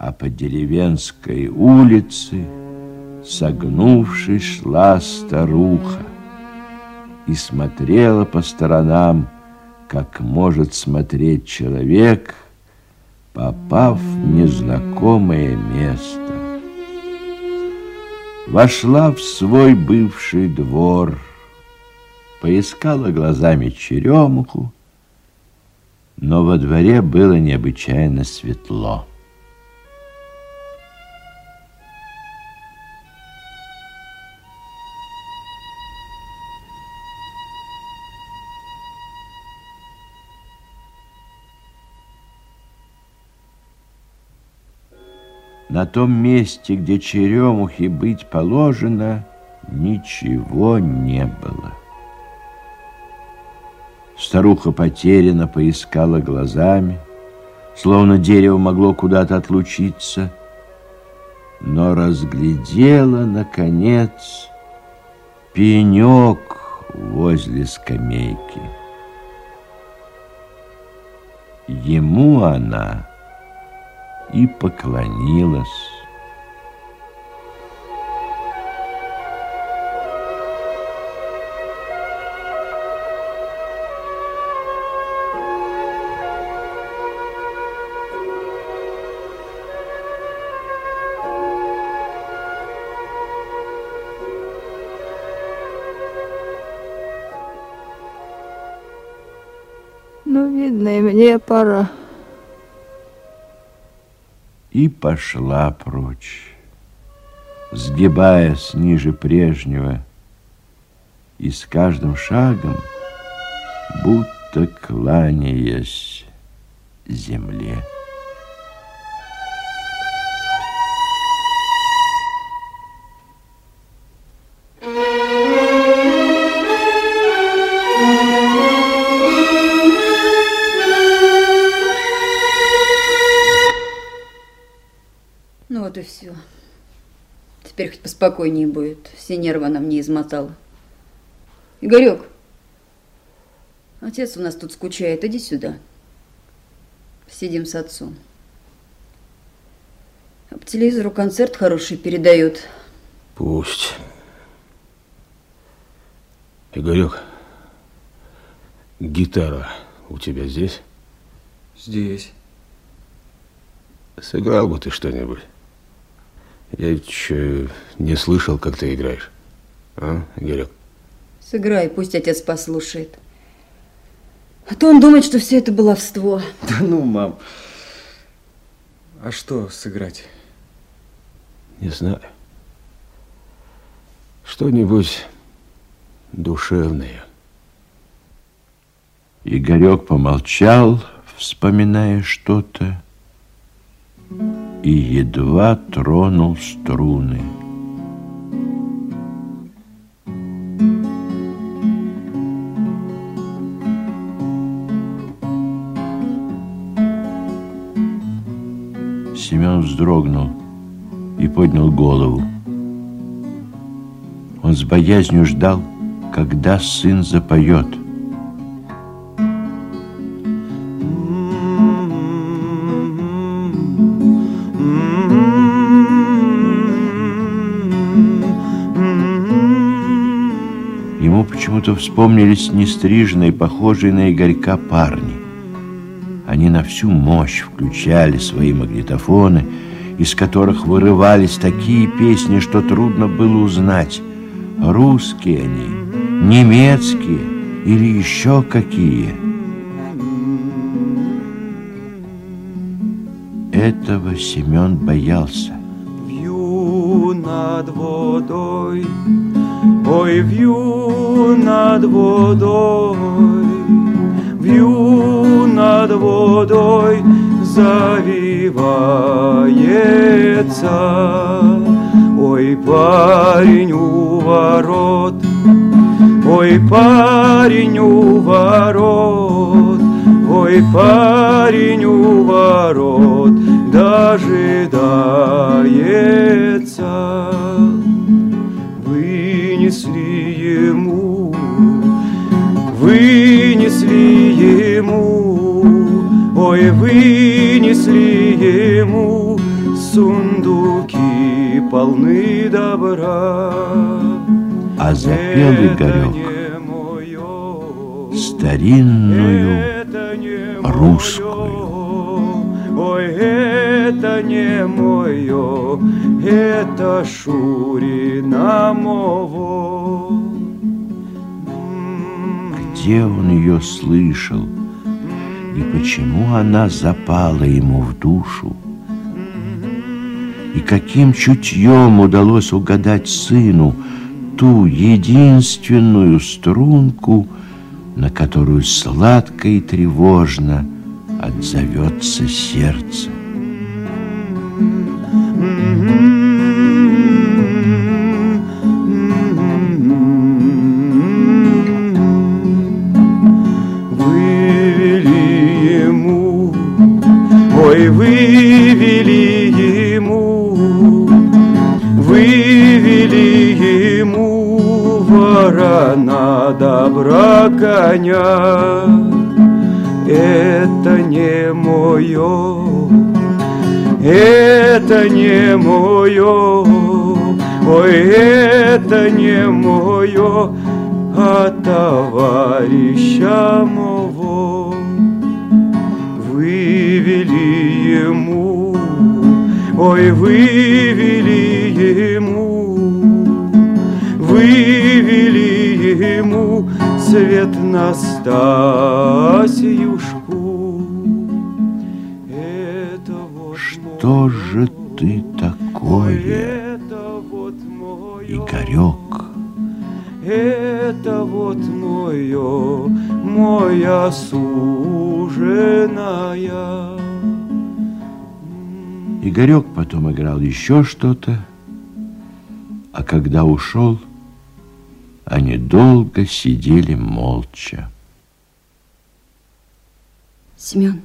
а по деревенской улице, согнувшись, шла старуха и смотрела по сторонам, как может смотреть человек, попав в незнакомое место. Вошла в свой бывший двор, поискала глазами черемуху, но во дворе было необычайно светло. На том месте, где черемухи быть положено, ничего не было. Старуха потеряно поискала глазами, словно дерево могло куда-то отлучиться, но разглядела, наконец, пенек возле скамейки. Ему она и поклонилась. Ну, видно, и мне пора и пошла прочь, сгибаясь ниже прежнего, и с каждым шагом, будто кланяясь земле. Вот и все. Теперь хоть поспокойнее будет. Все нервы она мне измотала. Игорек, отец у нас тут скучает. Иди сюда. Сидим с отцом. А по телевизору концерт хороший передают. Пусть. Игорек, гитара у тебя здесь? Здесь. Сыграл бы ты что-нибудь. Я еще не слышал, как ты играешь. А, Игорек? Сыграй, пусть отец послушает. А то он думает, что все это баловство. Да ну, мам. А что сыграть? Не знаю. Что-нибудь душевное. Игорек помолчал, вспоминая что-то и едва тронул струны. Семен вздрогнул и поднял голову. Он с боязнью ждал, когда сын запоет – почему-то вспомнились нестриженные, похожие на Игорька парни. Они на всю мощь включали свои магнитофоны, из которых вырывались такие песни, что трудно было узнать, русские они, немецкие или еще какие. Этого Семен боялся. Над водой Ой, вью над водой, вью над водой завивается. Ой, парень у ворот, ой, парень у ворот, ой, парень у ворот дожидается вынесли ему, ой, вынесли ему сундуки полны добра. А запел Игорек старинную русскую. Ой, это не мое, это Шурина мово. Где он ее слышал? И почему она запала ему в душу? И каким чутьем удалось угадать сыну ту единственную струнку, на которую сладко и тревожно отзовется сердце. Ворона добра коня. Это не мое, это не мое, ой, это не мое, а товарища моего вывели ему, ой, вывели ему, ему свет Настасьюшку. Это вот Что же ты такое, это вот Игорек? это вот мое, моя суженая. Игорек потом играл еще что-то, а когда ушел, они долго сидели молча. Семен,